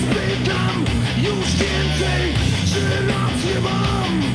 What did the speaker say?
spytam już więcej, czy rację mam?